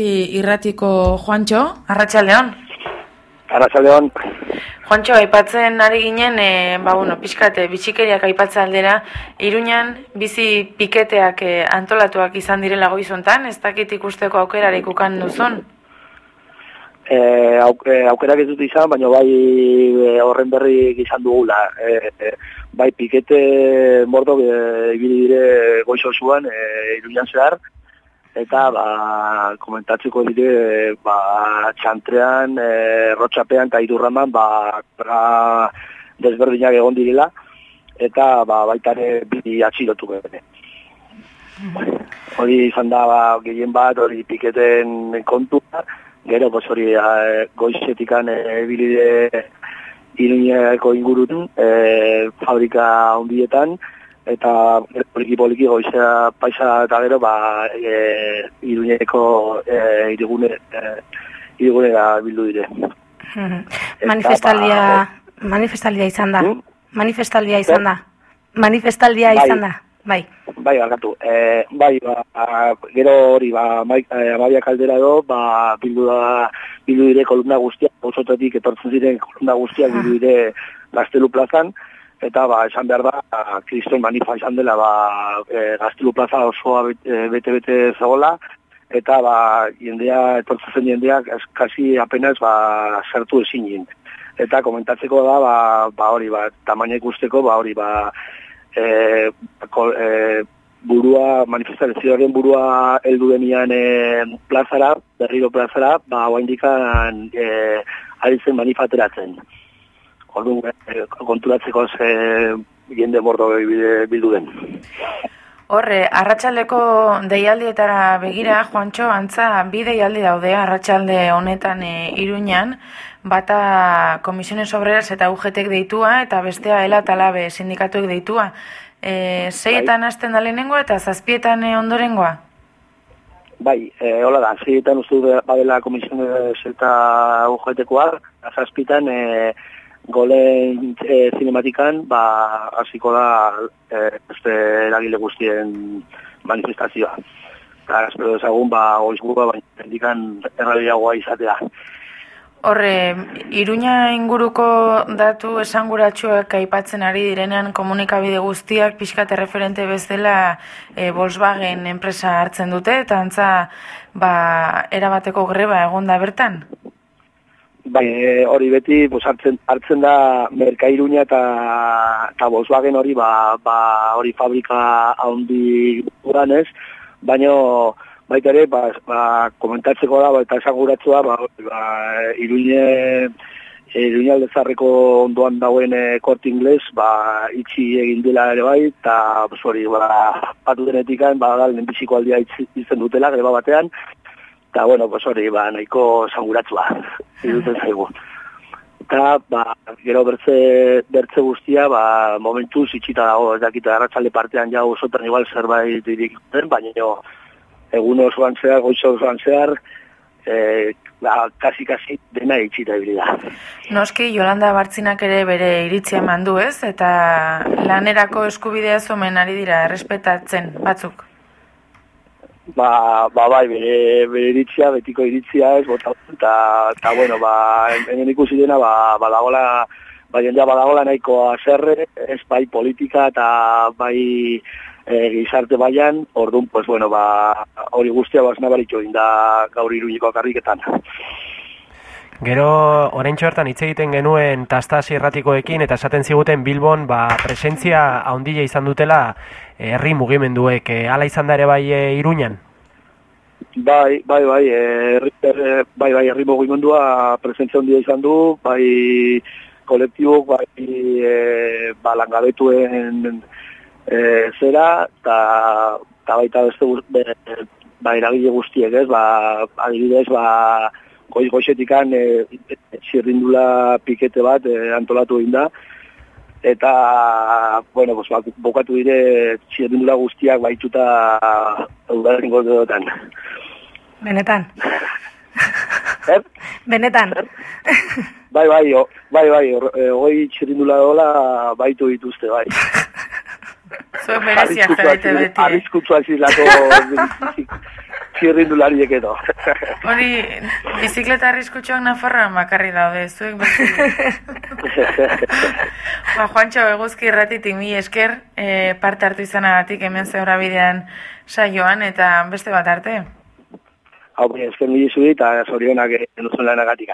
Argazki irratiko Juantxo, Arratxaldeon. Arratxaldeon. Juantxo, aipatzen ari ginen, e, ba, bueno, pixkate, bitxikeriak aipatza aldera, Iruñan bizi piketeak e, antolatuak izan direla goizontan, ez dakit ikusteko aukerarik ukan duzun? E, aukerak ez dut izan, baina bai horren berri izan dugula. E, bai pikete mordo e, ibili dire goizo zuan e, Iruñan zehar, eta ba, komentatzeko dire ba, txantrean, e, rotxapean eta idurraman ba, pra, desberdinak egon direla. Eta ba, baitare bi atxilotu bene. Hori izan da ba, gehien bat, hori piketen kontua, gero pues, hori e, goizetikan e, bilide iruñeko ingurutun, e, fabrika hundietan, eta poliki poliki goizea paisa eta gero ba e, iruñeko e, irigune e, irigune da bildu dire. Manifestaldia ba, manifestaldia izan da. Hmm? manifestaldia izan da. Manifestaldia bai. izan da. Bai. Bai barkatu. E, bai ba, gero hori ba e, amabia kaldera do ba bildu da bildu dire kolumna guztiak osotetik etortzen ziren kolumna guztiak bildu dire gaztelu plazan eta ba, esan behar da, kriston manifa izan dela, ba, e, gaztelu plaza osoa bete-bete e, zegoela, eta ba, jendea, etortzen zen jendeak, kasi apenas ba, zertu ezin Eta komentatzeko da, ba, ba hori, ba, tamaina ikusteko, ba, hori, ba, e, ko, e, burua, manifestazioaren burua heldu denian e, plazara, berriro plazara, ba, hoa indikan e, aritzen manifateratzen. Ordu, eh, konturatzeko ze jende bordo bildu den. Horre, arratsaleko deialdietara begira, Juantxo, antza, bi deialdi daude arratsalde honetan e, iruñan, bata komisiones obreras eta ugetek deitua, eta bestea ela talabe sindikatuek deitua. E, zeietan bai. hasten da lehenengoa eta zazpietan e, ondorengoa? Bai, e, hola da, zeietan uste badela komisiones eta ugetekoa, zazpietan... E, golen e, zinematikan, ba, hasiko da e, beste eragile guztien manifestazioa. Eta, espero dezagun, ba, oizburua, baina hendikan erradiagoa izatea. Horre, Iruña inguruko datu esanguratsuak aipatzen ari direnean komunikabide guztiak pixkate referente bezala e, Volkswagen enpresa hartzen dute, eta antza ba, erabateko greba egonda bertan? Bai, e, hori beti pues, hartzen, hartzen da Merkairuña eta eta Volkswagen hori ba, ba hori fabrika handi uranez, baina baita ere ba, ba, komentatzeko da ba, eta esaguratzua ba, ba, Iruñe Iruña aldezarreko ondoan dauen e, kort ingles ba, itxi egin dela ere bai eta hori ba, patu denetikan ba, lehenbiziko aldia izan dutela greba batean eta bueno, pues hori, ba, nahiko zanguratzua, iduten zaigu. Eta, ba, gero bertze, bertze guztia, ba, momentu zitxita dago, ez dakita, erratzalde partean jau osotan igual zerbait dirik den, baina egun osoan zehar, goizo osoan zehar, e, ba, kasi-kasi dena itxita da. Noski, Jolanda Bartzinak ere bere iritzia mandu ez, eta lanerako eskubidea zomen ari dira, errespetatzen batzuk. Ba, ba bai, bere, bere iritzia, betiko iritzia ez, bota, eta, eta bueno, ba, hemen ikusi dena, ba, badagola, bai jendea badagola nahiko azerre, ez bai politika eta bai e, gizarte baian, orduan, pues bueno, ba, hori guztia bas nabaritxo inda gaur iruñiko akarriketan. Gero, orain txortan hitz egiten genuen tastasi erratikoekin eta esaten ziguten Bilbon ba, presentzia haundile izan dutela herri mugimenduek, e, ala izan da ere bai e, iruñan? Bai, bai, bai, herri, er, bai, bai, herri mugimendua presentzia handia izan du, bai, kolektibok, bai, e, ba, langabetuen e, zera, eta ta baita beste be, ba, eragile guztiek, ez, ba, adibidez, ba, goiz goizetikan e, zirrindula pikete bat e, antolatu egin da, eta bueno, pues, bokatu dire txirrindula guztiak baituta udaren gordotan. Benetan. Er? Benetan. Bai, bai, o, bai, bai, hoi txirrindula dola baitu dituzte, bai. Zuen berezia zarete beti. Arrizkutua zizlako txirrindulariek edo. Hori, bizikleta arriskutsuak Nafarroan bakarri daude, zuek ba, Juancho, eguzki irratitik mi esker, e, parte hartu izanagatik hemen zeura bidean saioan, eta beste bat arte. Hau, esker mi eta zorionak duzun lanagatik.